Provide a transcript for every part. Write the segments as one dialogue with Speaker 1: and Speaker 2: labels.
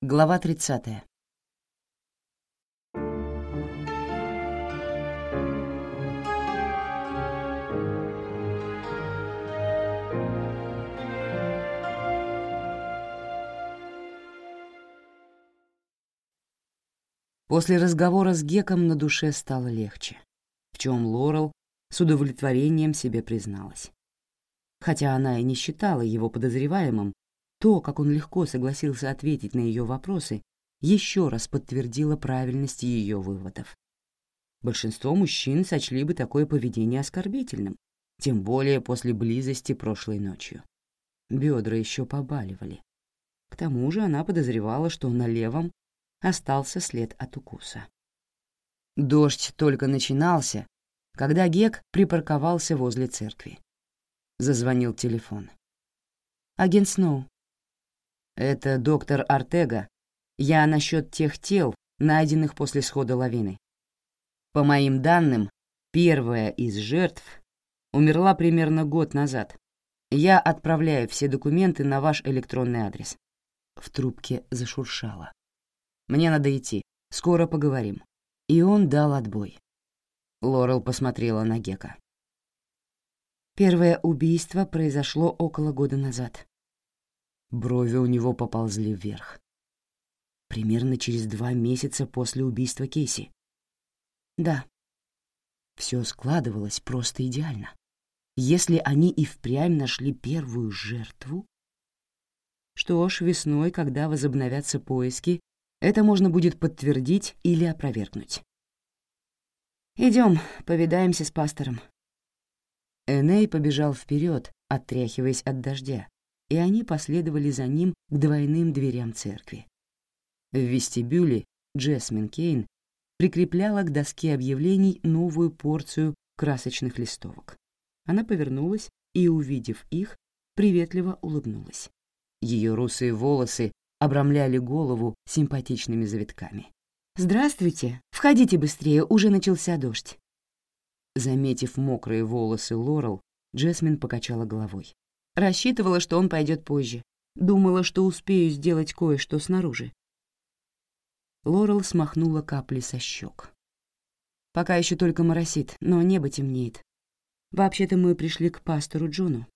Speaker 1: Глава 30. После разговора с Геком на душе стало легче, в чем Лорел с удовлетворением себе призналась. Хотя она и не считала его подозреваемым, то, как он легко согласился ответить на ее вопросы, еще раз подтвердило правильность ее выводов. Большинство мужчин сочли бы такое поведение оскорбительным, тем более после близости прошлой ночью. Бедра еще побаливали. К тому же она подозревала, что на левом остался след от укуса. Дождь только начинался, когда Гек припарковался возле церкви. Зазвонил телефон. «Агент Сноу, «Это доктор Артега. Я насчет тех тел, найденных после схода лавины. По моим данным, первая из жертв умерла примерно год назад. Я отправляю все документы на ваш электронный адрес». В трубке зашуршало. «Мне надо идти. Скоро поговорим». И он дал отбой. Лорел посмотрела на Гека. Первое убийство произошло около года назад. Брови у него поползли вверх. Примерно через два месяца после убийства Кейси. Да. Все складывалось просто идеально. Если они и впрямь нашли первую жертву... Что ж, весной, когда возобновятся поиски, это можно будет подтвердить или опровергнуть. Идем, повидаемся с пастором. Эней побежал вперед, отряхиваясь от дождя, и они последовали за ним к двойным дверям церкви. В вестибюле Джесмин Кейн прикрепляла к доске объявлений новую порцию красочных листовок. Она повернулась и, увидев их, приветливо улыбнулась. Ее русые волосы обрамляли голову симпатичными завитками. «Здравствуйте! Входите быстрее, уже начался дождь!» Заметив мокрые волосы Лорел, Джесмин покачала головой. Рассчитывала, что он пойдет позже. Думала, что успею сделать кое-что снаружи. Лорел смахнула капли со щек. Пока еще только моросит, но небо темнеет. Вообще-то мы пришли к пастору Джону.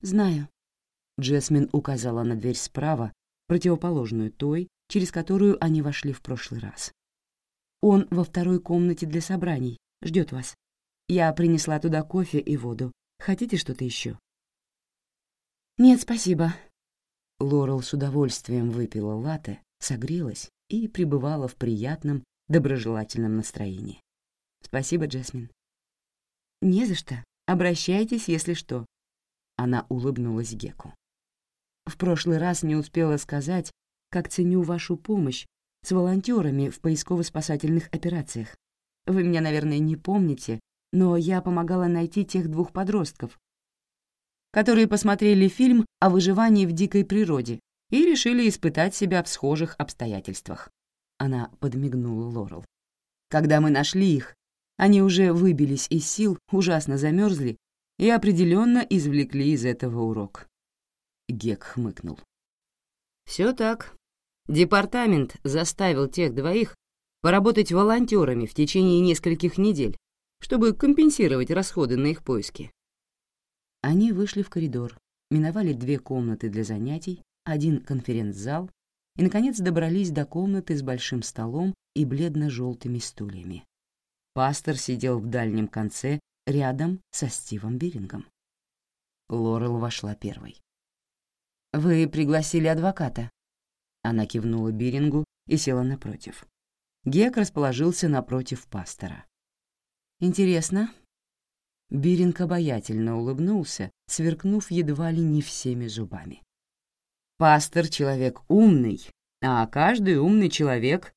Speaker 1: Знаю. Джесмин указала на дверь справа, противоположную той, через которую они вошли в прошлый раз. Он во второй комнате для собраний, ждет вас. Я принесла туда кофе и воду. Хотите что-то еще? «Нет, спасибо». Лорел с удовольствием выпила латте, согрелась и пребывала в приятном, доброжелательном настроении. «Спасибо, Джасмин». «Не за что. Обращайтесь, если что». Она улыбнулась Геку. «В прошлый раз не успела сказать, как ценю вашу помощь с волонтерами в поисково-спасательных операциях. Вы меня, наверное, не помните, но я помогала найти тех двух подростков, которые посмотрели фильм о выживании в дикой природе и решили испытать себя в схожих обстоятельствах. Она подмигнула Лорел. Когда мы нашли их, они уже выбились из сил, ужасно замерзли и определенно извлекли из этого урок. Гек хмыкнул. Все так. Департамент заставил тех двоих поработать волонтерами в течение нескольких недель, чтобы компенсировать расходы на их поиски. Они вышли в коридор, миновали две комнаты для занятий, один конференц-зал и, наконец, добрались до комнаты с большим столом и бледно-желтыми стульями. Пастор сидел в дальнем конце, рядом со Стивом Бирингом. Лорел вошла первой. «Вы пригласили адвоката?» Она кивнула Бирингу и села напротив. Гек расположился напротив пастора. «Интересно, Биринг обаятельно улыбнулся, сверкнув едва ли не всеми зубами. «Пастор — человек умный, а каждый умный человек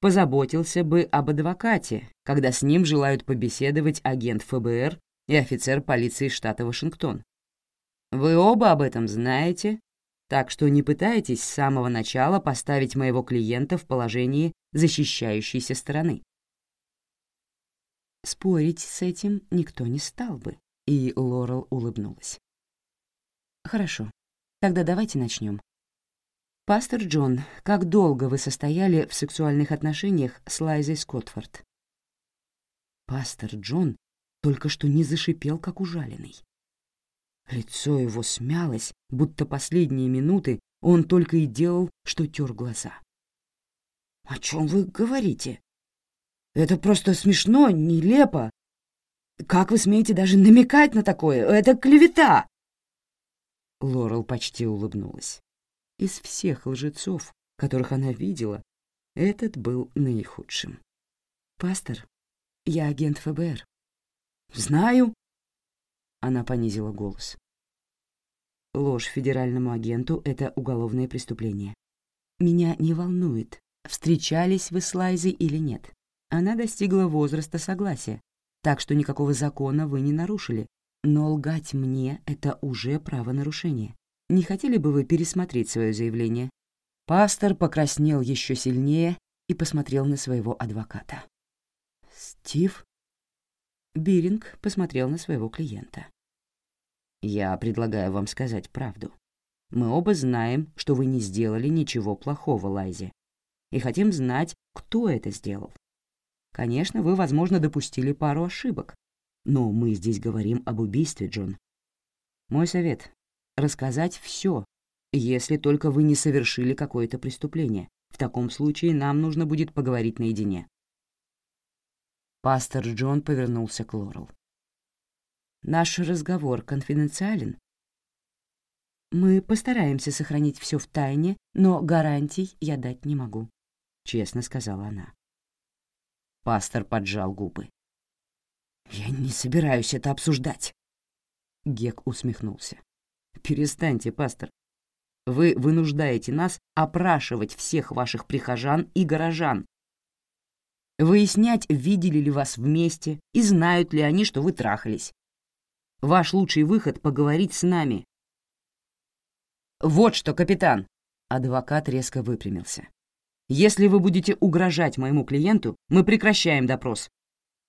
Speaker 1: позаботился бы об адвокате, когда с ним желают побеседовать агент ФБР и офицер полиции штата Вашингтон. Вы оба об этом знаете, так что не пытайтесь с самого начала поставить моего клиента в положении защищающейся стороны. Спорить с этим никто не стал бы, и Лорел улыбнулась. «Хорошо, тогда давайте начнем. «Пастор Джон, как долго вы состояли в сексуальных отношениях с Лайзой Скотфорд?» Пастор Джон только что не зашипел, как ужаленный. Лицо его смялось, будто последние минуты он только и делал, что тер глаза. «О чем вы говорите? Это просто смешно, нелепо. Как вы смеете даже намекать на такое? Это клевета!» Лорел почти улыбнулась. Из всех лжецов, которых она видела, этот был наихудшим. «Пастор, я агент ФБР». «Знаю». Она понизила голос. Ложь федеральному агенту — это уголовное преступление. Меня не волнует, встречались вы с Лайзой или нет. Она достигла возраста согласия, так что никакого закона вы не нарушили. Но лгать мне — это уже правонарушение. Не хотели бы вы пересмотреть свое заявление?» Пастор покраснел еще сильнее и посмотрел на своего адвоката. «Стив?» Биринг посмотрел на своего клиента. «Я предлагаю вам сказать правду. Мы оба знаем, что вы не сделали ничего плохого, Лайзе, и хотим знать, кто это сделал. Конечно, вы, возможно, допустили пару ошибок, но мы здесь говорим об убийстве, Джон. Мой совет рассказать все, если только вы не совершили какое-то преступление. В таком случае нам нужно будет поговорить наедине». Пастор Джон повернулся к Лорел. «Наш разговор конфиденциален. Мы постараемся сохранить все в тайне, но гарантий я дать не могу», — честно сказала она. Пастор поджал губы. «Я не собираюсь это обсуждать», — Гек усмехнулся. Перестаньте, пастор. Вы вынуждаете нас опрашивать всех ваших прихожан и горожан. Выяснять, видели ли вас вместе и знают ли они, что вы трахались. Ваш лучший выход — поговорить с нами. Вот что, капитан. Адвокат резко выпрямился. Если вы будете угрожать моему клиенту, мы прекращаем допрос.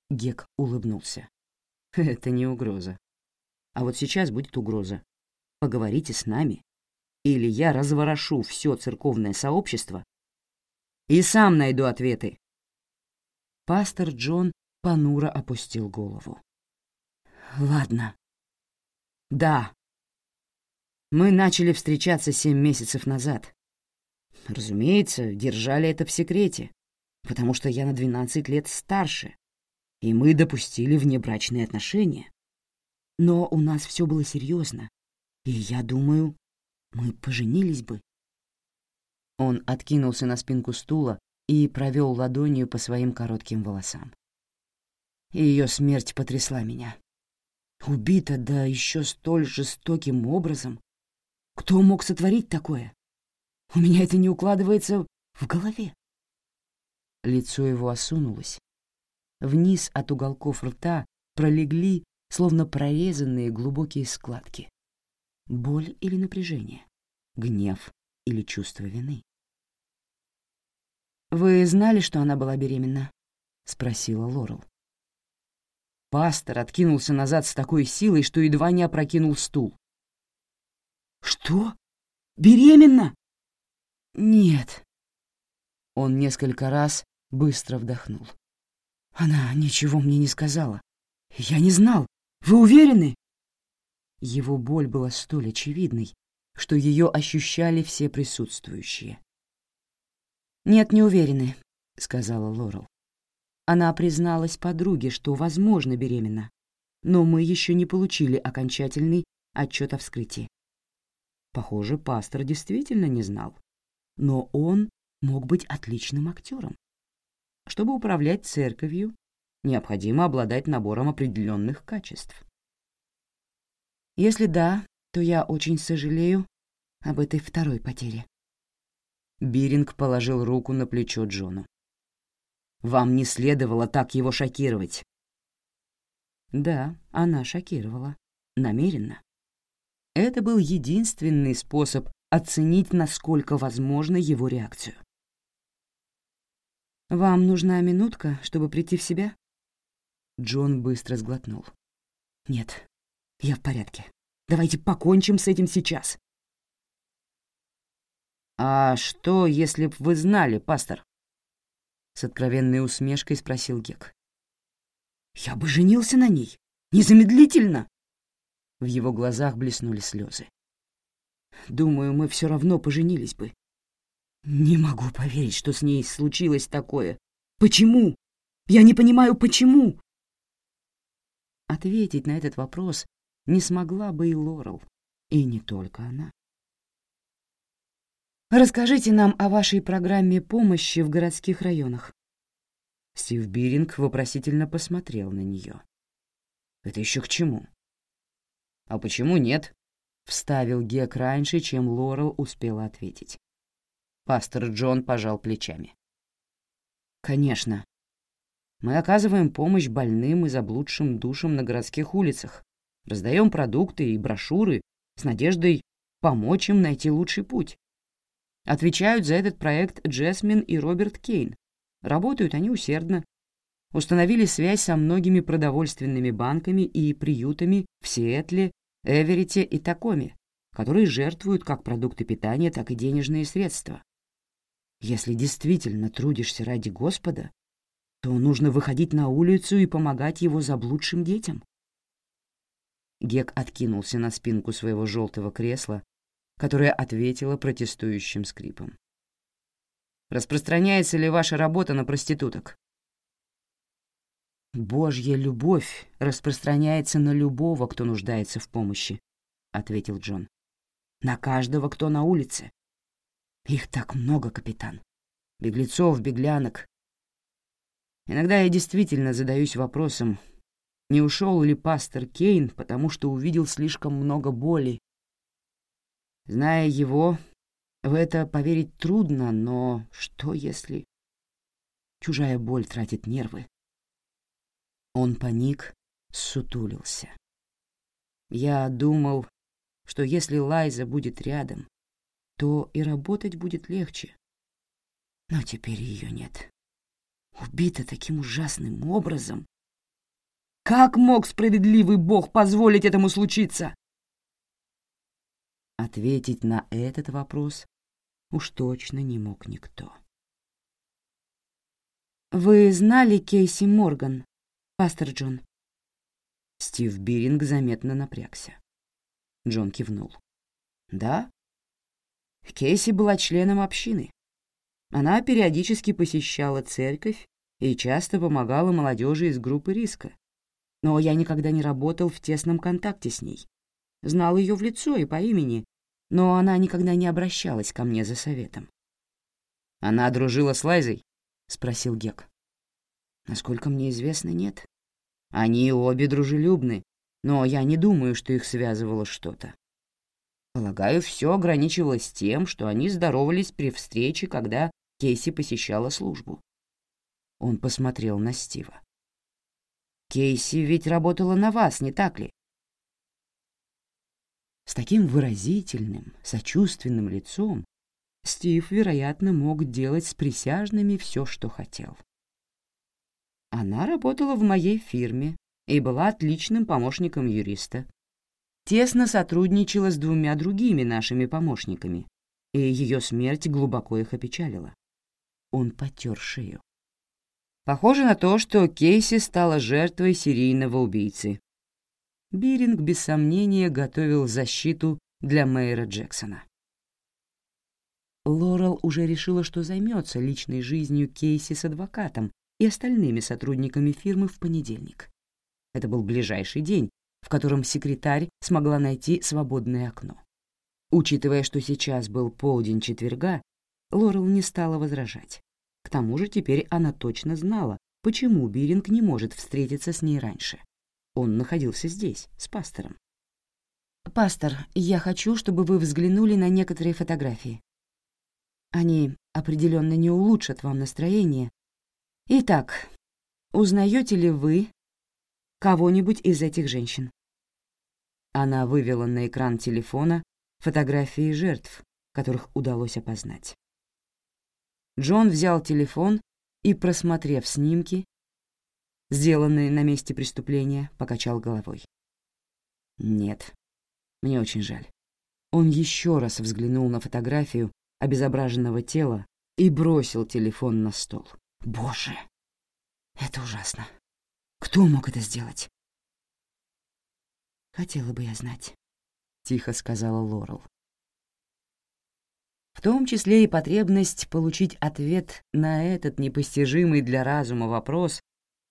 Speaker 1: Гек улыбнулся. Это не угроза. А вот сейчас будет угроза. Поговорите с нами, или я разворошу все церковное сообщество и сам найду ответы. Пастор Джон понуро опустил голову. Ладно. Да. Мы начали встречаться семь месяцев назад. Разумеется, держали это в секрете, потому что я на двенадцать лет старше, и мы допустили внебрачные отношения. Но у нас все было серьезно, и я думаю, мы поженились бы. Он откинулся на спинку стула и провел ладонью по своим коротким волосам. Ее смерть потрясла меня. Убита, да еще столь жестоким образом. Кто мог сотворить такое? У меня это не укладывается в голове. Лицо его осунулось. Вниз от уголков рта пролегли, словно прорезанные глубокие складки. Боль или напряжение? Гнев или чувство вины? «Вы знали, что она была беременна?» — спросила Лорел. Пастор откинулся назад с такой силой, что едва не опрокинул стул. «Что? Беременна?» «Нет». Он несколько раз быстро вдохнул. «Она ничего мне не сказала. Я не знал. Вы уверены?» Его боль была столь очевидной, что ее ощущали все присутствующие. «Нет, не уверены», — сказала Лорел. Она призналась подруге, что, возможно, беременна, но мы еще не получили окончательный отчет о вскрытии. Похоже, пастор действительно не знал, но он мог быть отличным актером. Чтобы управлять церковью, необходимо обладать набором определенных качеств. Если да, то я очень сожалею об этой второй потере. Биринг положил руку на плечо Джону. «Вам не следовало так его шокировать». Да, она шокировала. Намеренно. Это был единственный способ оценить, насколько возможна его реакцию. «Вам нужна минутка, чтобы прийти в себя?» Джон быстро сглотнул. «Нет, я в порядке. Давайте покончим с этим сейчас. «А что, если б вы знали, пастор?» С откровенной усмешкой спросил Гек. «Я бы женился на ней! Незамедлительно!» В его глазах блеснули слезы. «Думаю, мы все равно поженились бы. Не могу поверить, что с ней случилось такое. Почему? Я не понимаю, почему?» Ответить на этот вопрос не смогла бы и Лорел, и не только она. Расскажите нам о вашей программе помощи в городских районах. Стив Биринг вопросительно посмотрел на нее. Это еще к чему? А почему нет? Вставил Гек раньше, чем Лорел успела ответить. Пастор Джон пожал плечами. Конечно. Мы оказываем помощь больным и заблудшим душам на городских улицах, раздаем продукты и брошюры с надеждой помочь им найти лучший путь. Отвечают за этот проект Джесмин и Роберт Кейн. Работают они усердно. Установили связь со многими продовольственными банками и приютами в Сиэтле, Эверите и Такоме, которые жертвуют как продукты питания, так и денежные средства. Если действительно трудишься ради Господа, то нужно выходить на улицу и помогать его заблудшим детям. Гек откинулся на спинку своего желтого кресла которая ответила протестующим скрипом. «Распространяется ли ваша работа на проституток?» «Божья любовь распространяется на любого, кто нуждается в помощи», — ответил Джон. «На каждого, кто на улице. Их так много, капитан. Беглецов, беглянок. Иногда я действительно задаюсь вопросом, не ушел ли пастор Кейн, потому что увидел слишком много боли Зная его, в это поверить трудно, но что если... Чужая боль тратит нервы. Он паник, сутулился. Я думал, что если Лайза будет рядом, то и работать будет легче. Но теперь ее нет. Убита таким ужасным образом. Как мог справедливый бог позволить этому случиться? Ответить на этот вопрос уж точно не мог никто. «Вы знали Кейси Морган, пастор Джон?» Стив Биринг заметно напрягся. Джон кивнул. «Да. Кейси была членом общины. Она периодически посещала церковь и часто помогала молодежи из группы риска. Но я никогда не работал в тесном контакте с ней знал ее в лицо и по имени, но она никогда не обращалась ко мне за советом. «Она дружила с Лайзой?» — спросил Гек. «Насколько мне известно, нет. Они обе дружелюбны, но я не думаю, что их связывало что-то. Полагаю, все ограничивалось тем, что они здоровались при встрече, когда Кейси посещала службу. Он посмотрел на Стива. «Кейси ведь работала на вас, не так ли?» С таким выразительным, сочувственным лицом Стив, вероятно, мог делать с присяжными все, что хотел. Она работала в моей фирме и была отличным помощником юриста. Тесно сотрудничала с двумя другими нашими помощниками, и ее смерть глубоко их опечалила. Он потер шею. Похоже на то, что Кейси стала жертвой серийного убийцы, Биринг без сомнения готовил защиту для мэра Джексона. Лорел уже решила, что займется личной жизнью Кейси с адвокатом и остальными сотрудниками фирмы в понедельник. Это был ближайший день, в котором секретарь смогла найти свободное окно. Учитывая, что сейчас был полдень четверга, Лорел не стала возражать. К тому же теперь она точно знала, почему Биринг не может встретиться с ней раньше. Он находился здесь, с пастором. «Пастор, я хочу, чтобы вы взглянули на некоторые фотографии. Они определенно не улучшат вам настроение. Итак, узнаете ли вы кого-нибудь из этих женщин?» Она вывела на экран телефона фотографии жертв, которых удалось опознать. Джон взял телефон и, просмотрев снимки, сделанные на месте преступления, покачал головой. «Нет, мне очень жаль». Он еще раз взглянул на фотографию обезображенного тела и бросил телефон на стол. Боже, это ужасно. Кто мог это сделать? Хотела бы я знать, — тихо сказала Лорел. В том числе и потребность получить ответ на этот непостижимый для разума вопрос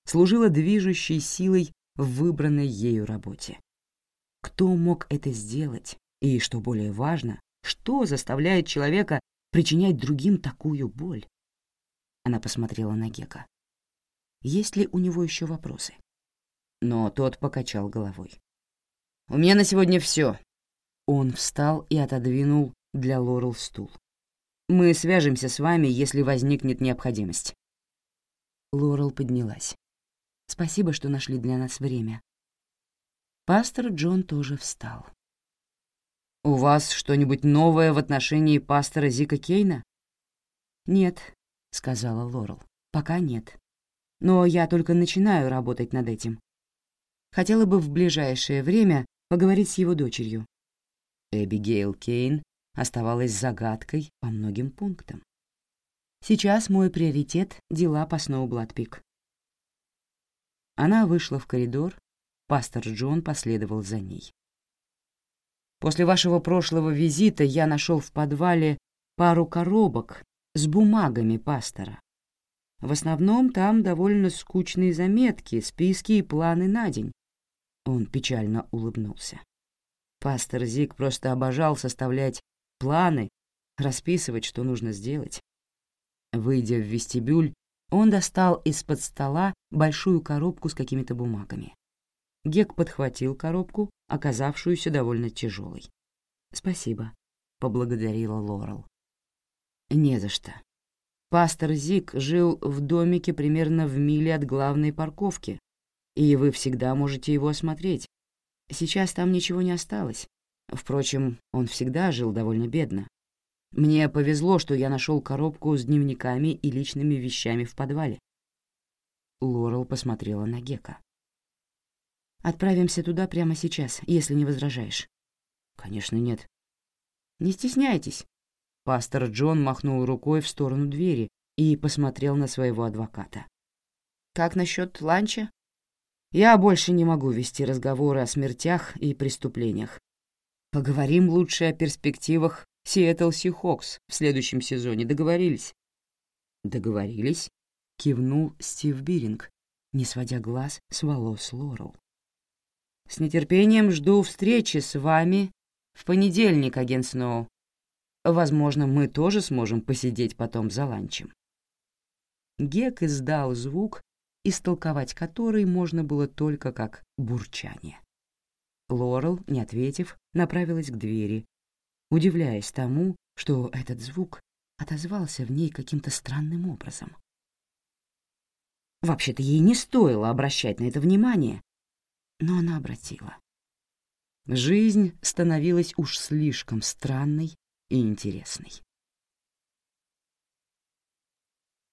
Speaker 1: служила движущей силой в выбранной ею работе. Кто мог это сделать? И, что более важно, что заставляет человека причинять другим такую боль? Она посмотрела на Гека. Есть ли у него еще вопросы? Но тот покачал головой. «У меня на сегодня все. Он встал и отодвинул для Лорел стул. «Мы свяжемся с вами, если возникнет необходимость». Лорел поднялась. «Спасибо, что нашли для нас время». Пастор Джон тоже встал. «У вас что-нибудь новое в отношении пастора Зика Кейна?» «Нет», — сказала Лорел, — «пока нет. Но я только начинаю работать над этим. Хотела бы в ближайшее время поговорить с его дочерью». Эбигейл Кейн оставалась загадкой по многим пунктам. Сейчас мой приоритет — дела по Сноубладпик. Она вышла в коридор, пастор Джон последовал за ней. После вашего прошлого визита я нашел в подвале пару коробок с бумагами пастора. В основном там довольно скучные заметки, списки и планы на день. Он печально улыбнулся. Пастор Зик просто обожал составлять планы, расписывать, что нужно сделать. Выйдя в вестибюль, он достал из-под стола большую коробку с какими-то бумагами. Гек подхватил коробку, оказавшуюся довольно тяжелой. «Спасибо», — поблагодарила Лорел. «Не за что. Пастор Зик жил в домике примерно в миле от главной парковки, и вы всегда можете его осмотреть. Сейчас там ничего не осталось. Впрочем, он всегда жил довольно бедно. Мне повезло, что я нашел коробку с дневниками и личными вещами в подвале. Лорел посмотрела на Гека. Отправимся туда прямо сейчас, если не возражаешь». «Конечно, нет». «Не стесняйтесь». Пастор Джон махнул рукой в сторону двери и посмотрел на своего адвоката. «Как насчет ланча?» «Я больше не могу вести разговоры о смертях и преступлениях. Поговорим лучше о перспективах Сиэтл Сихокс в следующем сезоне. Договорились?» «Договорились», — кивнул Стив Биринг, не сводя глаз с волос Лорел. С нетерпением жду встречи с вами в понедельник, агент Сноу. Возможно, мы тоже сможем посидеть потом за ланчем». Гек издал звук, истолковать который можно было только как бурчание. Лорел, не ответив, направилась к двери, удивляясь тому, что этот звук отозвался в ней каким-то странным образом. Вообще-то ей не стоило обращать на это внимание, но она обратила. Жизнь становилась уж слишком странной и интересной.